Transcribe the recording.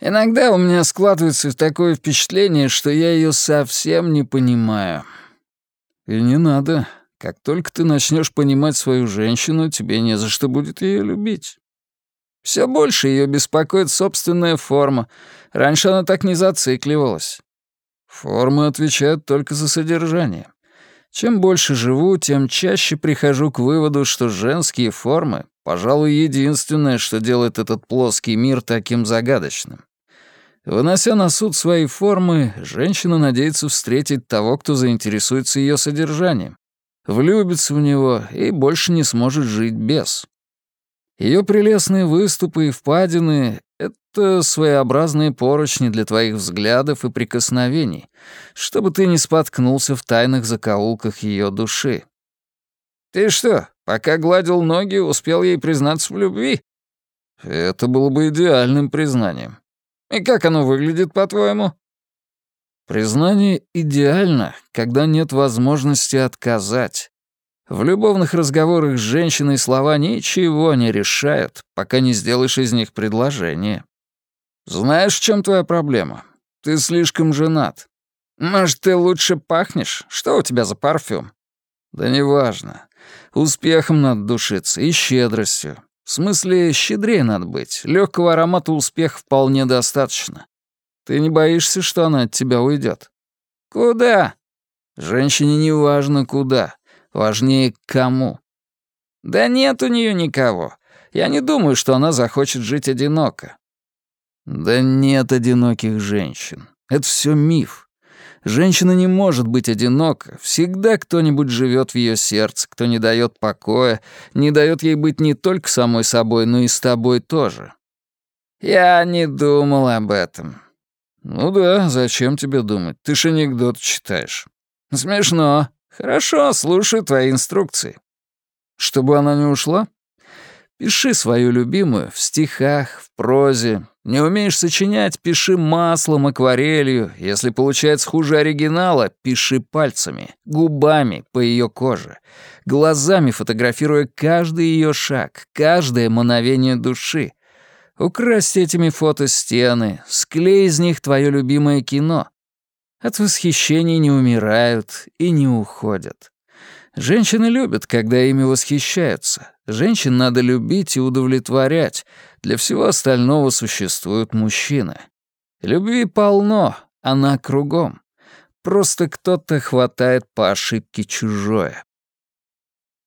Иногда у меня складывается такое впечатление, что я ее совсем не понимаю. И не надо. Как только ты начнешь понимать свою женщину, тебе не за что будет ее любить. Все больше ее беспокоит собственная форма. Раньше она так не зацикливалась. Формы отвечают только за содержание. Чем больше живу, тем чаще прихожу к выводу, что женские формы, пожалуй, единственное, что делает этот плоский мир таким загадочным. Вынося на суд свои формы, женщина надеется встретить того, кто заинтересуется ее содержанием, влюбится в него и больше не сможет жить без. Ее прелестные выступы и впадины — это своеобразные поручни для твоих взглядов и прикосновений, чтобы ты не споткнулся в тайных закоулках ее души. Ты что, пока гладил ноги, успел ей признаться в любви? Это было бы идеальным признанием. И как оно выглядит, по-твоему? Признание идеально, когда нет возможности отказать. В любовных разговорах с женщиной слова ничего не решают, пока не сделаешь из них предложение. Знаешь, в чем твоя проблема? Ты слишком женат. Может, ты лучше пахнешь? Что у тебя за парфюм? Да неважно. Успехом надо душиться и щедростью. В смысле, щедрее надо быть. Легкого аромата успеха вполне достаточно. Ты не боишься, что она от тебя уйдет? Куда? Женщине не важно куда. Важнее, кому. Да нет у нее никого. Я не думаю, что она захочет жить одиноко. Да нет одиноких женщин. Это все миф. Женщина не может быть одинока. Всегда кто-нибудь живет в ее сердце, кто не дает покоя, не дает ей быть не только самой собой, но и с тобой тоже. Я не думал об этом. Ну да, зачем тебе думать? Ты ж анекдот читаешь. Смешно. Хорошо, слушаю твои инструкции. Чтобы она не ушла? Пиши свою любимую в стихах, в прозе. Не умеешь сочинять — пиши маслом, акварелью. Если получается хуже оригинала, пиши пальцами, губами по ее коже, глазами фотографируя каждый ее шаг, каждое мановение души. Украсть этими фото стены, склей из них твое любимое кино. От восхищения не умирают и не уходят. Женщины любят, когда ими восхищаются. Женщин надо любить и удовлетворять. Для всего остального существуют мужчины. Любви полно, она кругом. Просто кто-то хватает по ошибке чужое.